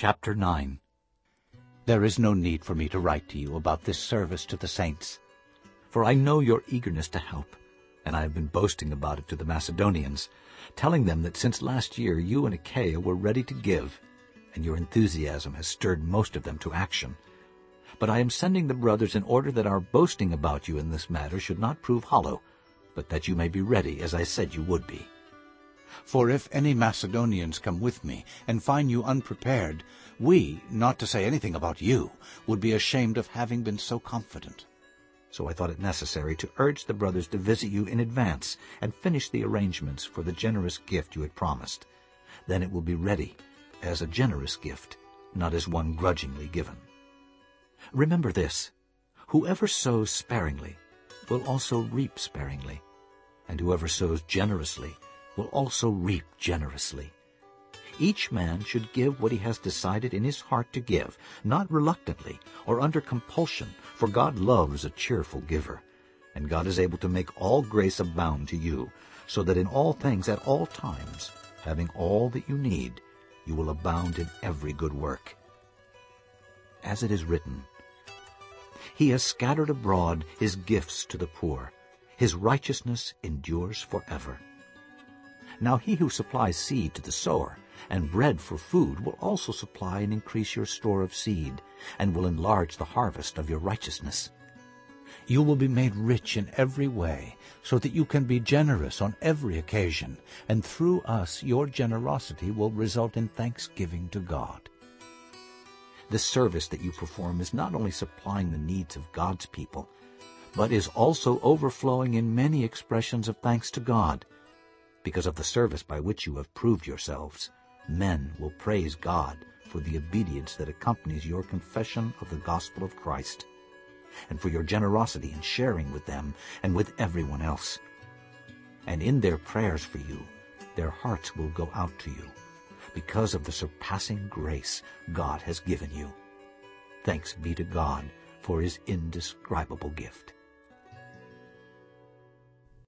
Chapter 9 There is no need for me to write to you about this service to the saints, for I know your eagerness to help, and I have been boasting about it to the Macedonians, telling them that since last year you and Achaia were ready to give, and your enthusiasm has stirred most of them to action. But I am sending the brothers in order that our boasting about you in this matter should not prove hollow, but that you may be ready as I said you would be. For if any Macedonians come with me and find you unprepared, we, not to say anything about you, would be ashamed of having been so confident. So I thought it necessary to urge the brothers to visit you in advance and finish the arrangements for the generous gift you had promised. Then it will be ready as a generous gift, not as one grudgingly given. Remember this, whoever sows sparingly will also reap sparingly, and whoever sows generously will also reap generously. Each man should give what he has decided in his heart to give, not reluctantly or under compulsion, for God loves a cheerful giver. And God is able to make all grace abound to you, so that in all things at all times, having all that you need, you will abound in every good work. As it is written, He has scattered abroad his gifts to the poor. His righteousness endures forever. Now he who supplies seed to the sower and bread for food will also supply and increase your store of seed, and will enlarge the harvest of your righteousness. You will be made rich in every way, so that you can be generous on every occasion, and through us your generosity will result in thanksgiving to God. The service that you perform is not only supplying the needs of God's people, but is also overflowing in many expressions of thanks to God. Because of the service by which you have proved yourselves, men will praise God for the obedience that accompanies your confession of the gospel of Christ, and for your generosity in sharing with them and with everyone else. And in their prayers for you, their hearts will go out to you, because of the surpassing grace God has given you. Thanks be to God for his indescribable gift.